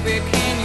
baby, can you?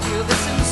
do this